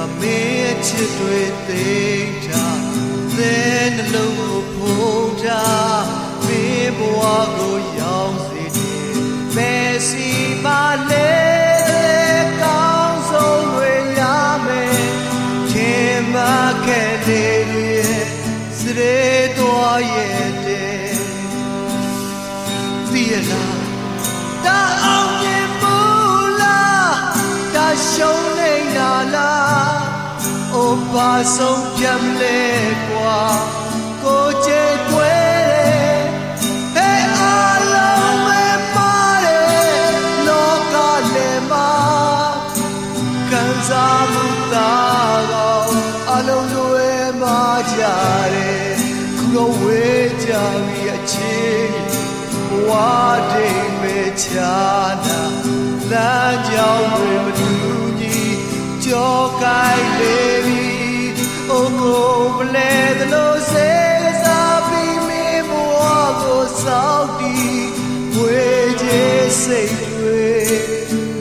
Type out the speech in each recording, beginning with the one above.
ယ်မှာမင်းရဲ့ချစ်တွေသိချာသဲနှလုံးကိုဖုံးချမင်းဘဝကိုရောက်စေတယ်ဘယ်စီပါလဲကောင်းဆုံးတွေရမယ်ခင်မခဲ့တဲ့ရဲ့စရေတော်ရဲ့တဲ့သိရလားတာ ပါဆုံးပြတ်လဲကွာကိုချေကွယ်ဟဲ့အားလုံးပဲပါတယ်လောကလည်းမှာခံစားမှုသာကောအလုံးတွေမှာကြတယ်ခုတော့ဝေးကြပြီအချင်းဝါဒိမေချာနာလမ်းကြောင်းတွေမတူညီကြောကိုက်လေပြီ အိုးကိုပလဲသလိုစေကစားပြီးမေဘဝကိုစောက်တီဝေခြင်းစိတ်တွေ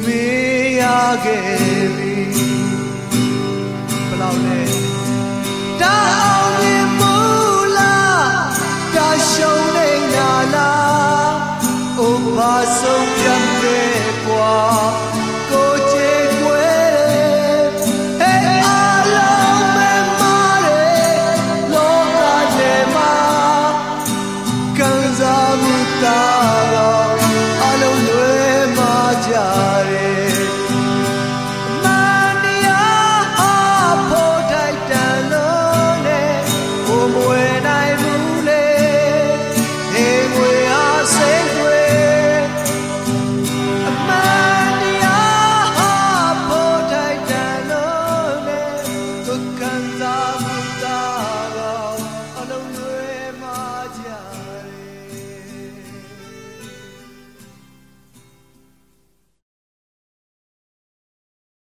မေးရခဲ့ပြီဘလောက်လဲတောင်းမြင်မူလားတရှုံးနေနာလားအိုးပါဆုံး